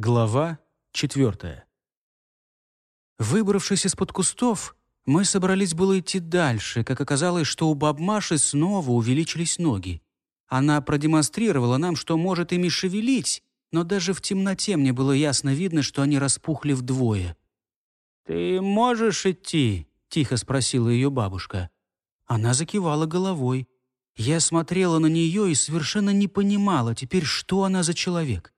Глава четвертая. Выбравшись из-под кустов, мы собрались было идти дальше, как оказалось, что у бабмаши снова увеличились ноги. Она продемонстрировала нам, что может ими шевелить, но даже в темноте мне было ясно видно, что они распухли вдвое. «Ты можешь идти?» — тихо спросила ее бабушка. Она закивала головой. Я смотрела на нее и совершенно не понимала теперь, что она за человек.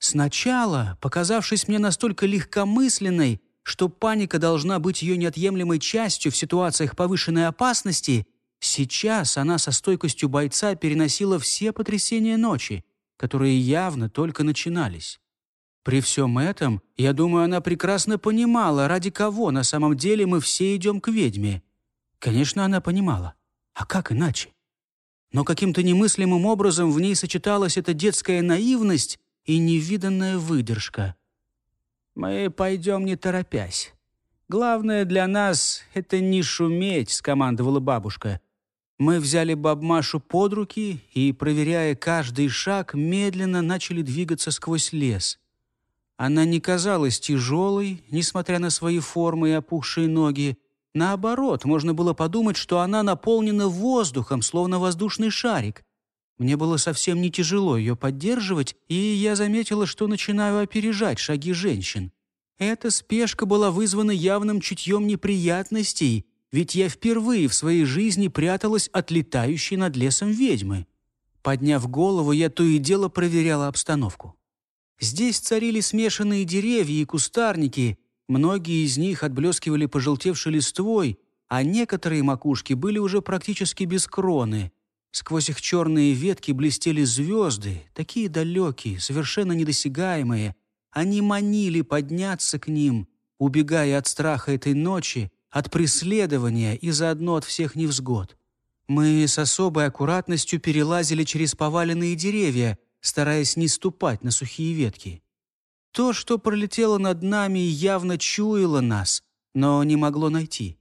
Сначала, показавшись мне настолько легкомысленной, что паника должна быть ее неотъемлемой частью в ситуациях повышенной опасности, сейчас она со стойкостью бойца переносила все потрясения ночи, которые явно только начинались. При всем этом, я думаю, она прекрасно понимала, ради кого на самом деле мы все идем к ведьме. Конечно, она понимала. А как иначе? Но каким-то немыслимым образом в ней сочеталась эта детская наивность и невиданная выдержка. «Мы пойдем не торопясь. Главное для нас — это не шуметь», — скомандовала бабушка. Мы взяли бабмашу под руки и, проверяя каждый шаг, медленно начали двигаться сквозь лес. Она не казалась тяжелой, несмотря на свои формы и опухшие ноги. Наоборот, можно было подумать, что она наполнена воздухом, словно воздушный шарик. Мне было совсем не тяжело ее поддерживать, и я заметила, что начинаю опережать шаги женщин. Эта спешка была вызвана явным чутьем неприятностей, ведь я впервые в своей жизни пряталась от летающей над лесом ведьмы. Подняв голову, я то и дело проверяла обстановку. Здесь царили смешанные деревья и кустарники, многие из них отблескивали пожелтевшей листвой, а некоторые макушки были уже практически без кроны — Сквозь их черные ветки блестели звезды, такие далекие, совершенно недосягаемые. Они манили подняться к ним, убегая от страха этой ночи, от преследования и заодно от всех невзгод. Мы с особой аккуратностью перелазили через поваленные деревья, стараясь не ступать на сухие ветки. То, что пролетело над нами, явно чуяло нас, но не могло найти.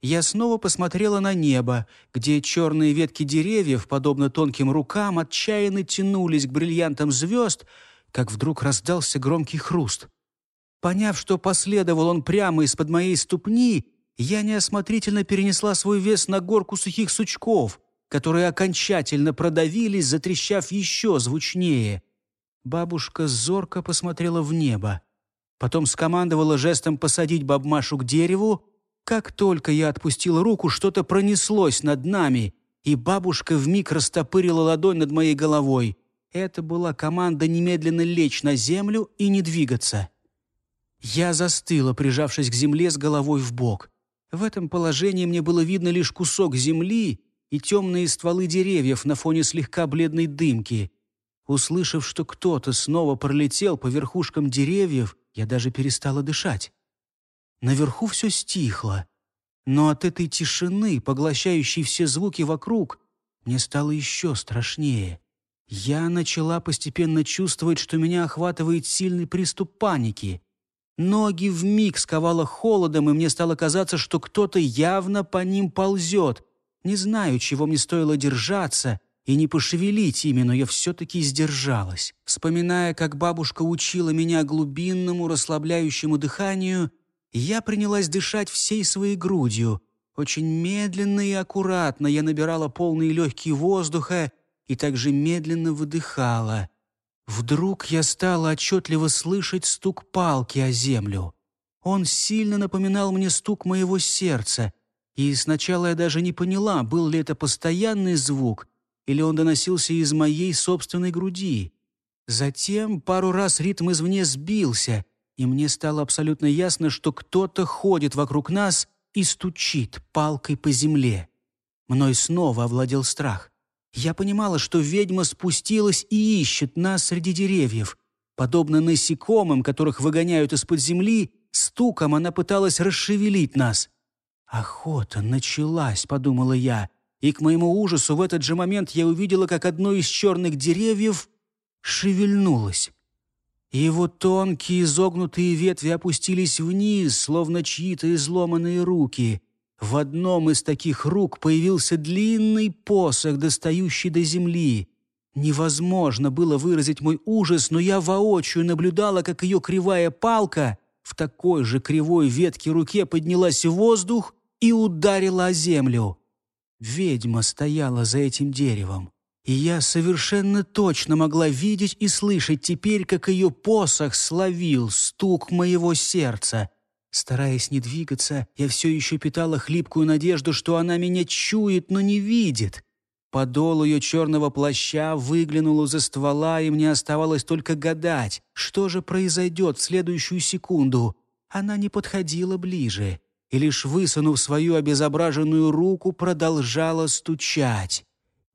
Я снова посмотрела на небо, где черные ветки деревьев, подобно тонким рукам, отчаянно тянулись к бриллиантам звезд, как вдруг раздался громкий хруст. Поняв, что последовал он прямо из-под моей ступни, я неосмотрительно перенесла свой вес на горку сухих сучков, которые окончательно продавились, затрещав еще звучнее. Бабушка зорко посмотрела в небо. Потом скомандовала жестом посадить бабмашу к дереву, как только я отпустил руку, что-то пронеслось над нами, и бабушка вмиг растопырила ладонь над моей головой. Это была команда немедленно лечь на землю и не двигаться. Я застыла, прижавшись к земле с головой в бок. В этом положении мне было видно лишь кусок земли и темные стволы деревьев на фоне слегка бледной дымки. Услышав, что кто-то снова пролетел по верхушкам деревьев, я даже перестала дышать. Наверху все стихло. Но от этой тишины, поглощающей все звуки вокруг, мне стало еще страшнее. Я начала постепенно чувствовать, что меня охватывает сильный приступ паники. Ноги вмиг сковало холодом, и мне стало казаться, что кто-то явно по ним ползет. Не знаю, чего мне стоило держаться и не пошевелить ими, но я все-таки сдержалась. Вспоминая, как бабушка учила меня глубинному расслабляющему дыханию, я принялась дышать всей своей грудью. Очень медленно и аккуратно я набирала полные легкие воздуха и также медленно выдыхала. Вдруг я стала отчетливо слышать стук палки о землю. Он сильно напоминал мне стук моего сердца, и сначала я даже не поняла, был ли это постоянный звук или он доносился из моей собственной груди. Затем пару раз ритм извне сбился, и мне стало абсолютно ясно, что кто-то ходит вокруг нас и стучит палкой по земле. Мной снова овладел страх. Я понимала, что ведьма спустилась и ищет нас среди деревьев. Подобно насекомым, которых выгоняют из-под земли, стуком она пыталась расшевелить нас. «Охота началась», — подумала я, и к моему ужасу в этот же момент я увидела, как одно из черных деревьев шевельнулось. Его тонкие изогнутые ветви опустились вниз, словно чьи-то изломанные руки. В одном из таких рук появился длинный посох, достающий до земли. Невозможно было выразить мой ужас, но я воочию наблюдала, как ее кривая палка в такой же кривой ветке руке поднялась в воздух и ударила о землю. Ведьма стояла за этим деревом, и я совершенно точно могла видеть и слышать теперь, как ее посох словил стук моего сердца. Стараясь не двигаться, я все еще питала хлипкую надежду, что она меня чует, но не видит. Подол ее черного плаща выглянул из-за ствола, и мне оставалось только гадать, что же произойдет в следующую секунду. Она не подходила ближе и, лишь высунув свою обезображенную руку, продолжала стучать.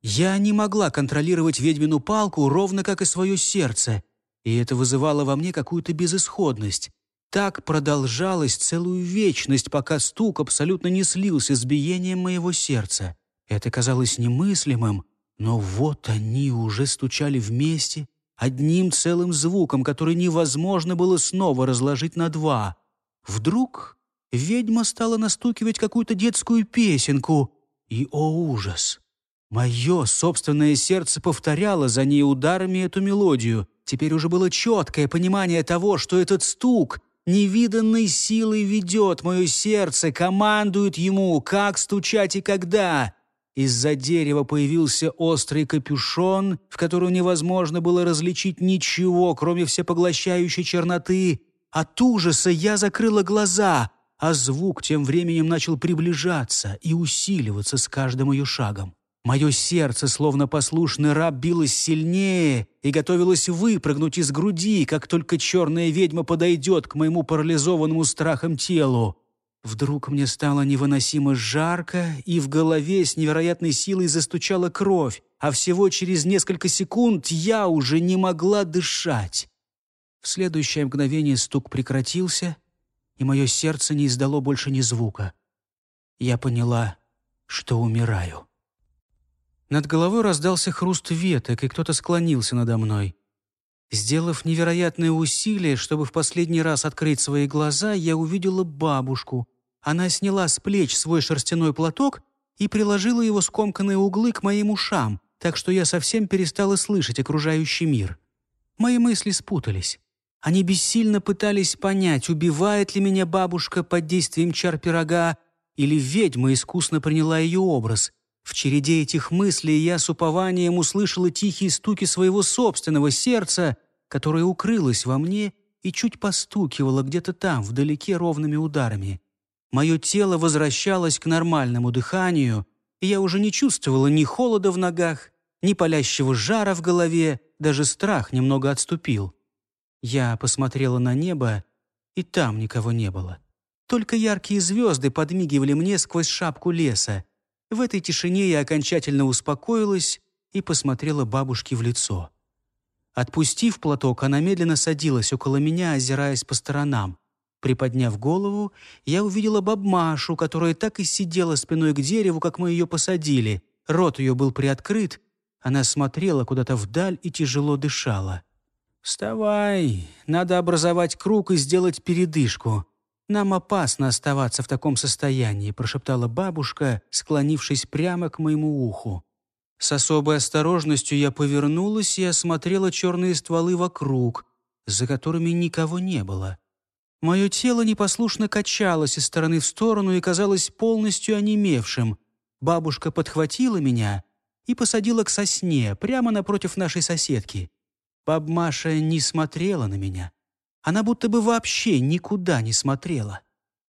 Я не могла контролировать ведьмину палку, ровно как и свое сердце, и это вызывало во мне какую-то безысходность. Так продолжалось целую вечность, пока стук абсолютно не слился с биением моего сердца. Это казалось немыслимым, но вот они уже стучали вместе, одним целым звуком, который невозможно было снова разложить на два. Вдруг ведьма стала настукивать какую-то детскую песенку, и, о ужас! Мое собственное сердце повторяло за ней ударами эту мелодию. Теперь уже было четкое понимание того, что этот стук невиданной силой ведет мое сердце, командует ему, как стучать и когда. Из-за дерева появился острый капюшон, в котором невозможно было различить ничего, кроме всепоглощающей черноты. От ужаса я закрыла глаза, а звук тем временем начал приближаться и усиливаться с каждым ее шагом. Мое сердце, словно послушный раб, билось сильнее и готовилось выпрыгнуть из груди, как только черная ведьма подойдет к моему парализованному страхом телу. Вдруг мне стало невыносимо жарко, и в голове с невероятной силой застучала кровь, а всего через несколько секунд я уже не могла дышать. В следующее мгновение стук прекратился, и мое сердце не издало больше ни звука. Я поняла, что умираю. Над головой раздался хруст веток, и кто-то склонился надо мной. Сделав невероятное усилие, чтобы в последний раз открыть свои глаза, я увидела бабушку, она сняла с плеч свой шерстяной платок и приложила его скомканные углы к моим ушам, так что я совсем перестала слышать окружающий мир. Мои мысли спутались. Они бессильно пытались понять, убивает ли меня бабушка под действием чар пирога, или ведьма искусно приняла ее образ. В череде этих мыслей я с упованием услышала тихие стуки своего собственного сердца, которое укрылось во мне и чуть постукивало где-то там, вдалеке ровными ударами. Мое тело возвращалось к нормальному дыханию, и я уже не чувствовала ни холода в ногах, ни палящего жара в голове, даже страх немного отступил. Я посмотрела на небо, и там никого не было. Только яркие звезды подмигивали мне сквозь шапку леса. В этой тишине я окончательно успокоилась и посмотрела бабушке в лицо. Отпустив платок, она медленно садилась около меня, озираясь по сторонам. Приподняв голову, я увидела бабмашу, которая так и сидела спиной к дереву, как мы ее посадили. Рот ее был приоткрыт. Она смотрела куда-то вдаль и тяжело дышала. «Вставай! Надо образовать круг и сделать передышку. Нам опасно оставаться в таком состоянии», прошептала бабушка, склонившись прямо к моему уху. С особой осторожностью я повернулась и осмотрела черные стволы вокруг, за которыми никого не было. Мое тело непослушно качалось из стороны в сторону и казалось полностью онемевшим. Бабушка подхватила меня и посадила к сосне, прямо напротив нашей соседки. Баб Маша не смотрела на меня. Она будто бы вообще никуда не смотрела.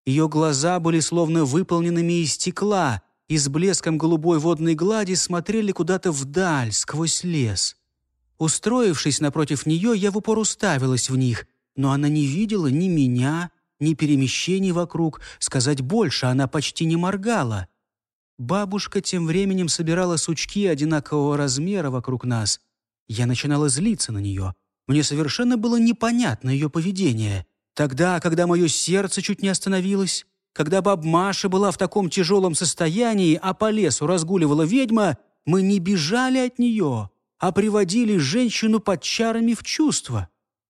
Ее глаза были словно выполненными из стекла и с блеском голубой водной глади смотрели куда-то вдаль, сквозь лес. Устроившись напротив нее, я в упор уставилась в них — но она не видела ни меня, ни перемещений вокруг. Сказать больше, она почти не моргала. Бабушка тем временем собирала сучки одинакового размера вокруг нас. Я начинала злиться на нее. Мне совершенно было непонятно ее поведение. Тогда, когда мое сердце чуть не остановилось, когда баб Маша была в таком тяжелом состоянии, а по лесу разгуливала ведьма, мы не бежали от нее, а приводили женщину под чарами в чувство.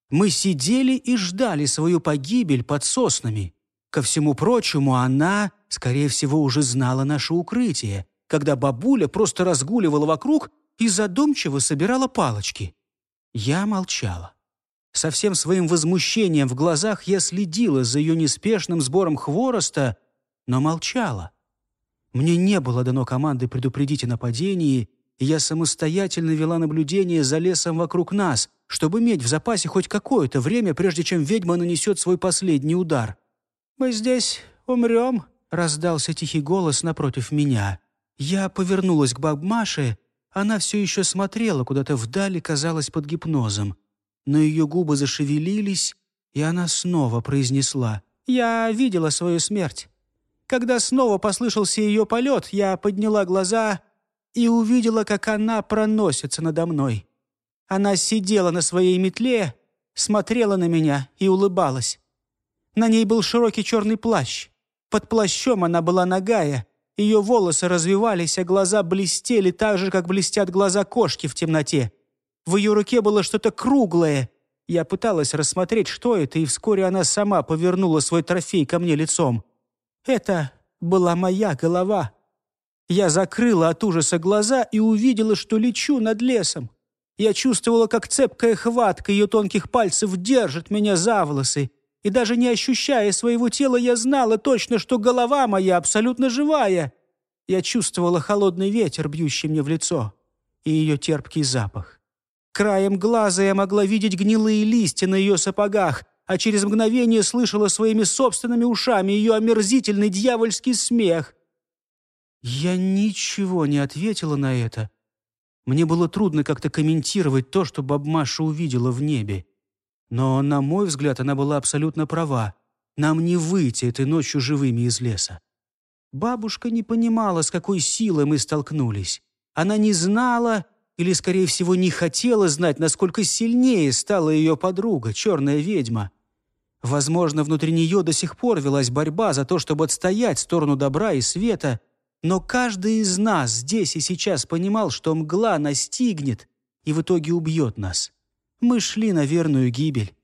Мы сидели и ждали свою погибель под соснами. Ко всему прочему, она, скорее всего, уже знала наше укрытие. Когда бабуля просто разгуливала вокруг, и задумчиво собирала палочки. Я молчала. Со всем своим возмущением в глазах я следила за ее неспешным сбором хвороста, но молчала. Мне не было дано команды предупредить о нападении, и я самостоятельно вела наблюдение за лесом вокруг нас, чтобы иметь в запасе хоть какое-то время, прежде чем ведьма нанесет свой последний удар. «Мы здесь умрем», — раздался тихий голос напротив меня. Я повернулась к бабмаше, она все еще смотрела куда-то вдали, казалось, под гипнозом но ее губы зашевелились, и она снова произнесла «Я видела свою смерть». Когда снова послышался ее полет, я подняла глаза и увидела, как она проносится надо мной. Она сидела на своей метле, смотрела на меня и улыбалась. На ней был широкий черный плащ. Под плащом она была нагая, ее волосы развивались, а глаза блестели так же, как блестят глаза кошки в темноте. В ее руке было что-то круглое. Я пыталась рассмотреть, что это, и вскоре она сама повернула свой трофей ко мне лицом. Это была моя голова. Я закрыла от ужаса глаза и увидела, что лечу над лесом. Я чувствовала, как цепкая хватка ее тонких пальцев держит меня за волосы. И даже не ощущая своего тела, я знала точно, что голова моя абсолютно живая. Я чувствовала холодный ветер, бьющий мне в лицо, и ее терпкий запах. Краем глаза я могла видеть гнилые листья на ее сапогах, а через мгновение слышала своими собственными ушами ее омерзительный дьявольский смех. Я ничего не ответила на это. Мне было трудно как-то комментировать то, что бабмаша увидела в небе. Но, на мой взгляд, она была абсолютно права. Нам не выйти этой ночью живыми из леса. Бабушка не понимала, с какой силой мы столкнулись. Она не знала или, скорее всего, не хотела знать, насколько сильнее стала ее подруга, черная ведьма. Возможно, внутри нее до сих пор велась борьба за то, чтобы отстоять сторону добра и света, но каждый из нас здесь и сейчас понимал, что мгла настигнет и в итоге убьет нас. Мы шли на верную гибель.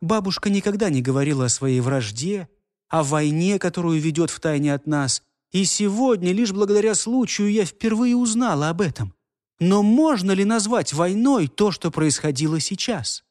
Бабушка никогда не говорила о своей вражде, о войне, которую ведет в тайне от нас, и сегодня, лишь благодаря случаю, я впервые узнала об этом. Но можно ли назвать войной то, что происходило сейчас?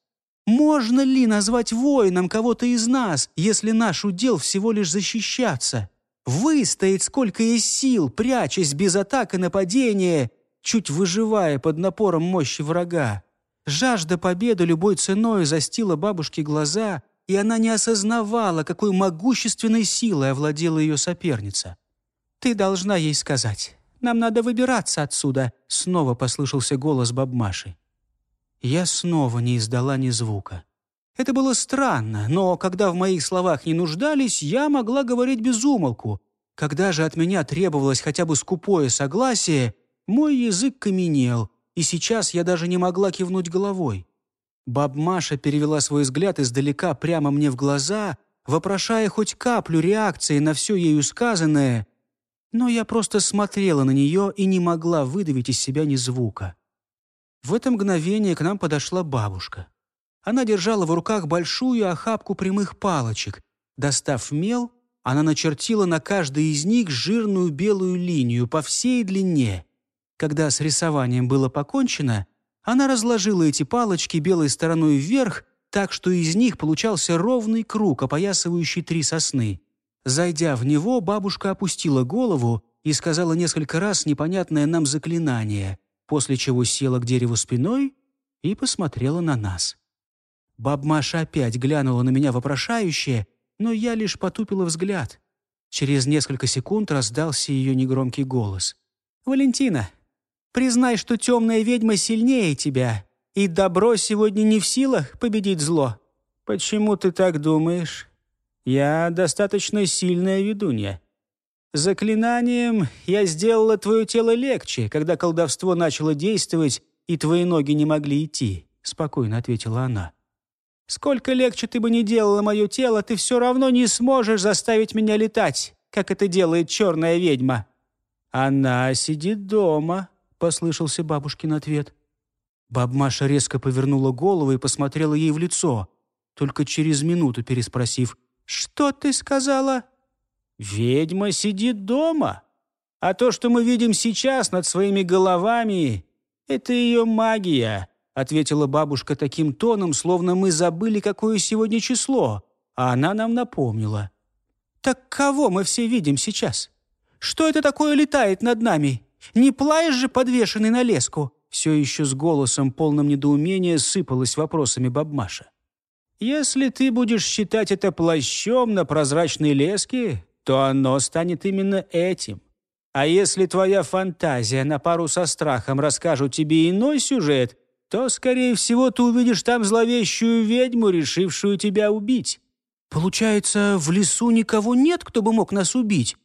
Можно ли назвать воином кого-то из нас, если наш удел всего лишь защищаться? Выстоять сколько есть сил, прячась без атак и нападения, чуть выживая под напором мощи врага. Жажда победы любой ценой застила бабушке глаза, и она не осознавала, какой могущественной силой овладела ее соперница. «Ты должна ей сказать. Нам надо выбираться отсюда», — снова послышался голос бабмаши. Я снова не издала ни звука. Это было странно, но когда в моих словах не нуждались, я могла говорить без умолку. Когда же от меня требовалось хотя бы скупое согласие, мой язык каменел, и сейчас я даже не могла кивнуть головой. Баб Маша перевела свой взгляд издалека прямо мне в глаза, вопрошая хоть каплю реакции на все ею сказанное, но я просто смотрела на нее и не могла выдавить из себя ни звука. В это мгновение к нам подошла бабушка. Она держала в руках большую охапку прямых палочек. Достав мел, она начертила на каждой из них жирную белую линию по всей длине. Когда с рисованием было покончено, она разложила эти палочки белой стороной вверх, так что из них получался ровный круг, опоясывающий три сосны. Зайдя в него, бабушка опустила голову и сказала несколько раз непонятное нам заклинание, после чего села к дереву спиной и посмотрела на нас. Баб Маша опять глянула на меня вопрошающе, но я лишь потупила взгляд. Через несколько секунд раздался ее негромкий голос. «Валентина, признай, что темная ведьма сильнее тебя, и добро сегодня не в силах победить зло». «Почему ты так думаешь?» Я достаточно сильная ведунья. Заклинанием я сделала твое тело легче, когда колдовство начало действовать, и твои ноги не могли идти», — спокойно ответила она. «Сколько легче ты бы не делала мое тело, ты все равно не сможешь заставить меня летать, как это делает черная ведьма». «Она сидит дома», — послышался бабушкин ответ. Баб Маша резко повернула голову и посмотрела ей в лицо, только через минуту переспросив «Что ты сказала?» «Ведьма сидит дома. А то, что мы видим сейчас над своими головами, «Это ее магия», — ответила бабушка таким тоном, словно мы забыли, какое сегодня число, а она нам напомнила. «Так кого мы все видим сейчас? Что это такое летает над нами? Не плаешь же подвешенный на леску?» Все еще с голосом, полным недоумения, сыпалась вопросами бабмаша. «Если ты будешь считать это плащом на прозрачной леске, то оно станет именно этим. А если твоя фантазия на пару со страхом расскажут тебе иной сюжет, то, скорее всего, ты увидишь там зловещую ведьму, решившую тебя убить. Получается, в лесу никого нет, кто бы мог нас убить?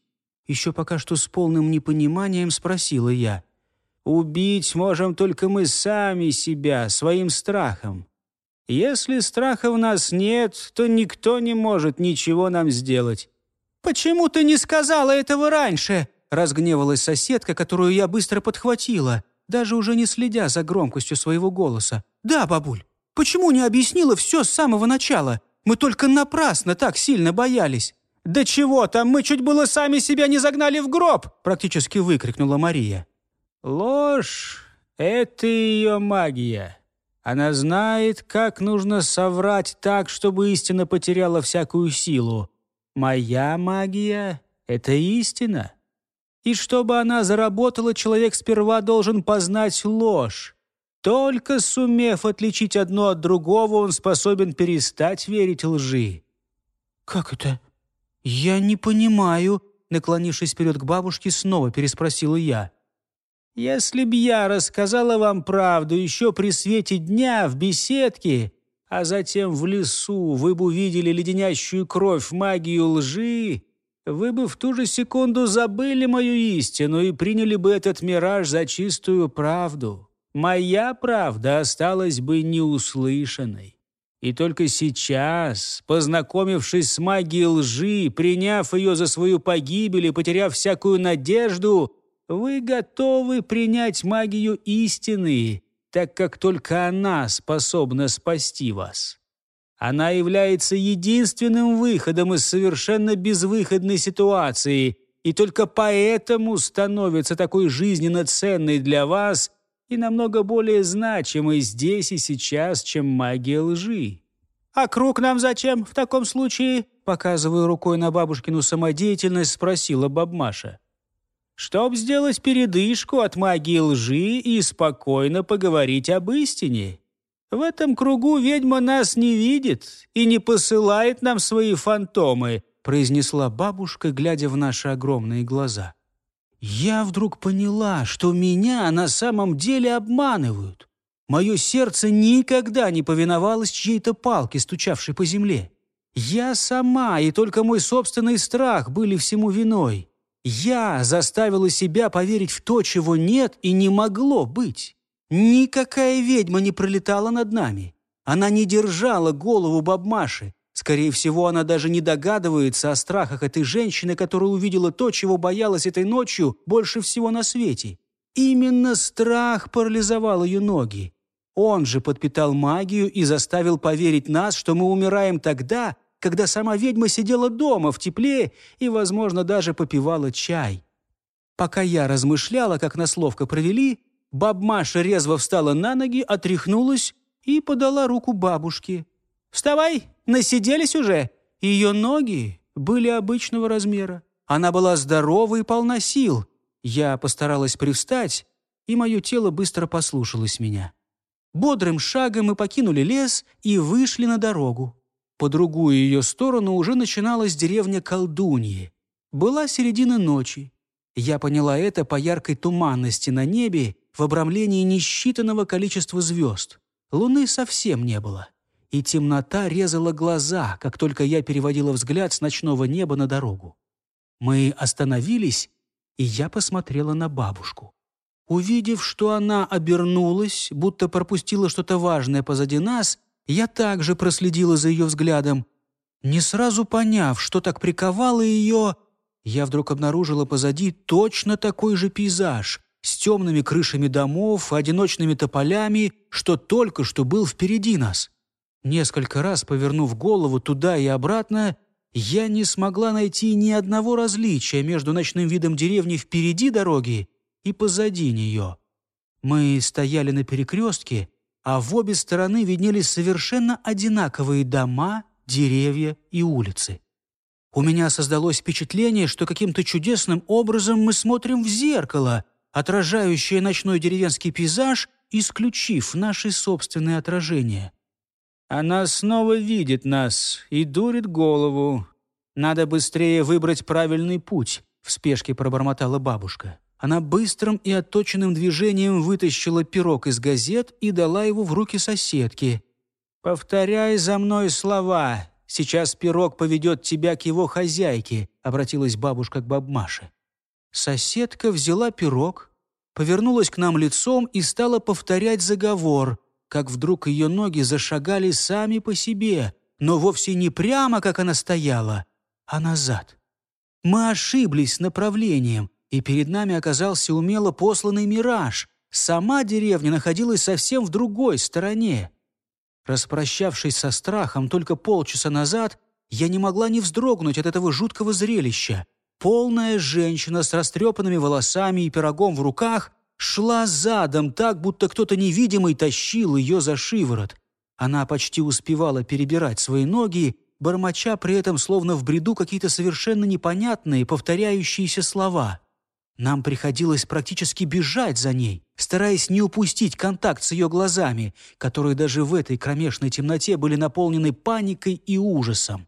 Еще пока что с полным непониманием спросила я. Убить можем только мы сами себя, своим страхом. Если страха в нас нет, то никто не может ничего нам сделать. «Почему ты не сказала этого раньше?» разгневалась соседка, которую я быстро подхватила, даже уже не следя за громкостью своего голоса. «Да, бабуль, почему не объяснила все с самого начала? Мы только напрасно так сильно боялись». «Да чего там, мы чуть было сами себя не загнали в гроб!» практически выкрикнула Мария. «Ложь — это ее магия. Она знает, как нужно соврать так, чтобы истина потеряла всякую силу. Моя магия — это истина. И чтобы она заработала, человек сперва должен познать ложь. Только сумев отличить одно от другого, он способен перестать верить лжи. «Как это? Я не понимаю», — наклонившись вперед к бабушке, снова переспросила я. «Если б я рассказала вам правду еще при свете дня в беседке, а затем в лесу вы бы увидели леденящую кровь магию лжи, вы бы в ту же секунду забыли мою истину и приняли бы этот мираж за чистую правду. Моя правда осталась бы неуслышанной. И только сейчас, познакомившись с магией лжи, приняв ее за свою погибель и потеряв всякую надежду, вы готовы принять магию истины, так как только она способна спасти вас. Она является единственным выходом из совершенно безвыходной ситуации, и только поэтому становится такой жизненно ценной для вас и намного более значимой здесь и сейчас, чем магия лжи. «А круг нам зачем в таком случае?» Показывая рукой на бабушкину самодеятельность, спросила бабмаша. «Чтоб сделать передышку от магии лжи и спокойно поговорить об истине. В этом кругу ведьма нас не видит и не посылает нам свои фантомы», произнесла бабушка, глядя в наши огромные глаза. Я вдруг поняла, что меня на самом деле обманывают. Мое сердце никогда не повиновалось чьей-то палке, стучавшей по земле. Я сама и только мой собственный страх были всему виной. Я заставила себя поверить в то, чего нет и не могло быть. Никакая ведьма не пролетала над нами. Она не держала голову бабмаши. Скорее всего, она даже не догадывается о страхах этой женщины, которая увидела то, чего боялась этой ночью больше всего на свете. Именно страх парализовал ее ноги. Он же подпитал магию и заставил поверить нас, что мы умираем тогда, когда сама ведьма сидела дома в тепле и, возможно, даже попивала чай. Пока я размышляла, как нас ловко провели, Баб-Маша резво встала на ноги, отряхнулась и подала руку бабушке. «Вставай, насиделись уже!» Ее ноги были обычного размера. Она была здорова и полна сил. Я постаралась привстать, и мое тело быстро послушалось меня. Бодрым шагом мы покинули лес и вышли на дорогу. По другую ее сторону уже начиналась деревня Колдуньи. Была середина ночи. Я поняла это по яркой туманности на небе в обрамлении несчитанного количества звезд. Луны совсем не было. И темнота резала глаза, как только я переводила взгляд с ночного неба на дорогу. Мы остановились, и я посмотрела на бабушку. Увидев, что она обернулась, будто пропустила что-то важное позади нас, я также проследила за ее взглядом. Не сразу поняв, что так приковало ее, я вдруг обнаружила позади точно такой же пейзаж с темными крышами домов, одиночными тополями, что только что был впереди нас. Несколько раз повернув голову туда и обратно, я не смогла найти ни одного различия между ночным видом деревни впереди дороги и позади нее. Мы стояли на перекрестке, а в обе стороны виднелись совершенно одинаковые дома, деревья и улицы. У меня создалось впечатление, что каким-то чудесным образом мы смотрим в зеркало, отражающее ночной деревенский пейзаж, исключив наши собственные отражения. Она снова видит нас и дурит голову. Надо быстрее выбрать правильный путь, в спешке пробормотала бабушка. Она быстрым и отточенным движением вытащила пирог из газет и дала его в руки соседки. «Повторяй за мной слова. Сейчас пирог поведет тебя к его хозяйке», — обратилась бабушка к бабмаше. Соседка взяла пирог, повернулась к нам лицом и стала повторять заговор, как вдруг ее ноги зашагали сами по себе, но вовсе не прямо, как она стояла, а назад. Мы ошиблись направлением — и перед нами оказался умело посланный мираж. Сама деревня находилась совсем в другой стороне. Распрощавшись со страхом только полчаса назад, я не могла не вздрогнуть от этого жуткого зрелища. Полная женщина с растрепанными волосами и пирогом в руках шла задом так, будто кто-то невидимый тащил ее за шиворот. Она почти успевала перебирать свои ноги, бормоча при этом словно в бреду какие-то совершенно непонятные повторяющиеся слова. Нам приходилось практически бежать за ней, стараясь не упустить контакт с ее глазами, которые даже в этой кромешной темноте были наполнены паникой и ужасом.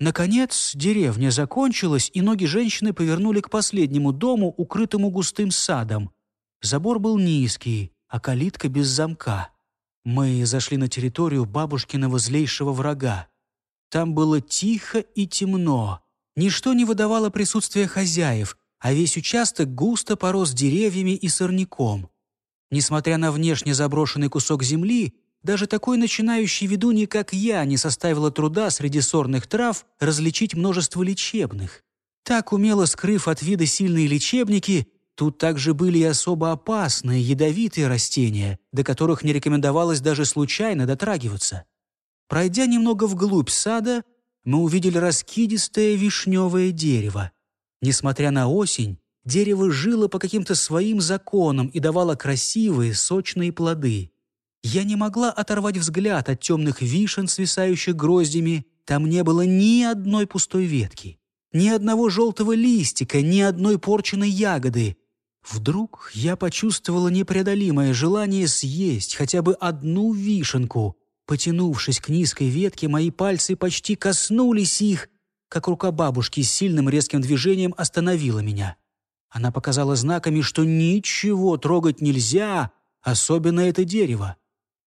Наконец, деревня закончилась, и ноги женщины повернули к последнему дому, укрытому густым садом. Забор был низкий, а калитка без замка. Мы зашли на территорию бабушкиного злейшего врага. Там было тихо и темно. Ничто не выдавало присутствия хозяев, а весь участок густо порос деревьями и сорняком. Несмотря на внешне заброшенный кусок земли, даже такой начинающий ведунья, как я, не составило труда среди сорных трав различить множество лечебных. Так умело скрыв от вида сильные лечебники, тут также были и особо опасные, ядовитые растения, до которых не рекомендовалось даже случайно дотрагиваться. Пройдя немного вглубь сада, мы увидели раскидистое вишневое дерево. Несмотря на осень, дерево жило по каким-то своим законам и давало красивые, сочные плоды. Я не могла оторвать взгляд от темных вишен, свисающих гроздями. Там не было ни одной пустой ветки, ни одного желтого листика, ни одной порченной ягоды. Вдруг я почувствовала непреодолимое желание съесть хотя бы одну вишенку. Потянувшись к низкой ветке, мои пальцы почти коснулись их, как рука бабушки с сильным резким движением остановила меня. Она показала знаками, что ничего трогать нельзя, особенно это дерево.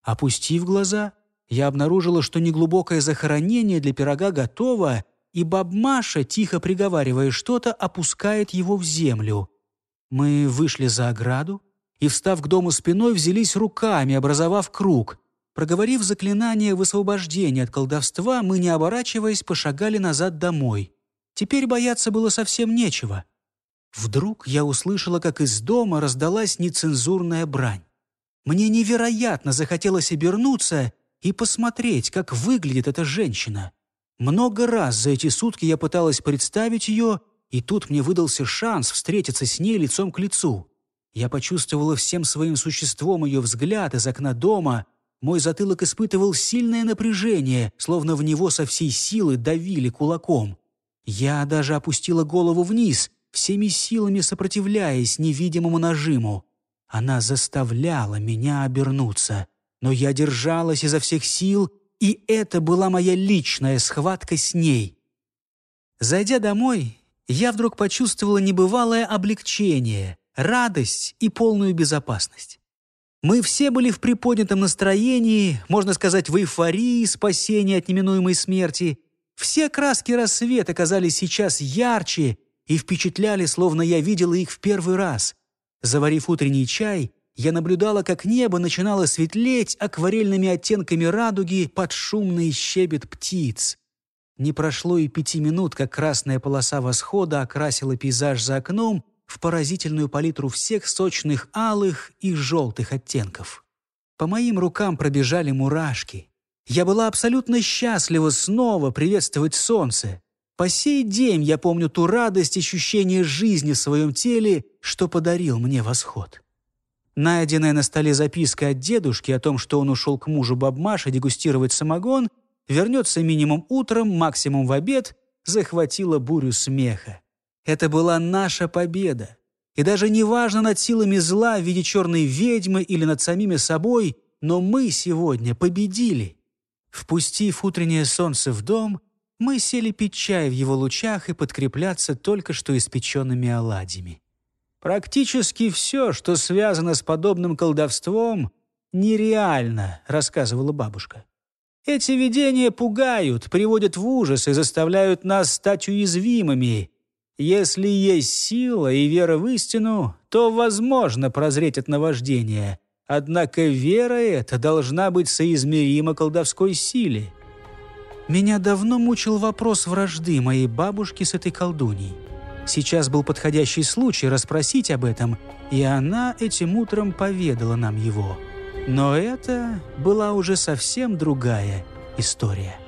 Опустив глаза, я обнаружила, что неглубокое захоронение для пирога готово, и бабмаша, тихо приговаривая что-то, опускает его в землю. Мы вышли за ограду и, встав к дому спиной, взялись руками, образовав круг. Проговорив заклинание высвобождения от колдовства, мы, не оборачиваясь, пошагали назад домой. Теперь бояться было совсем нечего. Вдруг я услышала, как из дома раздалась нецензурная брань. Мне невероятно захотелось обернуться и посмотреть, как выглядит эта женщина. Много раз за эти сутки я пыталась представить ее, и тут мне выдался шанс встретиться с ней лицом к лицу. Я почувствовала всем своим существом ее взгляд из окна дома — мой затылок испытывал сильное напряжение, словно в него со всей силы давили кулаком. Я даже опустила голову вниз, всеми силами сопротивляясь невидимому нажиму. Она заставляла меня обернуться, но я держалась изо всех сил, и это была моя личная схватка с ней. Зайдя домой, я вдруг почувствовала небывалое облегчение, радость и полную безопасность. Мы все были в приподнятом настроении, можно сказать, в эйфории спасения от неминуемой смерти. Все краски рассвета казались сейчас ярче и впечатляли, словно я видела их в первый раз. Заварив утренний чай, я наблюдала, как небо начинало светлеть акварельными оттенками радуги под шумный щебет птиц. Не прошло и пяти минут, как красная полоса восхода окрасила пейзаж за окном, в поразительную палитру всех сочных алых и желтых оттенков. По моим рукам пробежали мурашки. Я была абсолютно счастлива снова приветствовать солнце. По сей день я помню ту радость ощущение жизни в своем теле, что подарил мне восход. Найденная на столе записка от дедушки о том, что он ушел к мужу Бабмаша дегустировать самогон, вернется минимум утром, максимум в обед, захватила бурю смеха. Это была наша победа. И даже не важно над силами зла в виде черной ведьмы или над самими собой, но мы сегодня победили. Впустив утреннее солнце в дом, мы сели пить чай в его лучах и подкрепляться только что испеченными оладьями. «Практически все, что связано с подобным колдовством, нереально», — рассказывала бабушка. «Эти видения пугают, приводят в ужас и заставляют нас стать уязвимыми. Если есть сила и вера в истину, то возможно прозреть от наваждения. Однако вера эта должна быть соизмерима колдовской силе». Меня давно мучил вопрос вражды моей бабушки с этой колдуньей. Сейчас был подходящий случай расспросить об этом, и она этим утром поведала нам его. Но это была уже совсем другая история.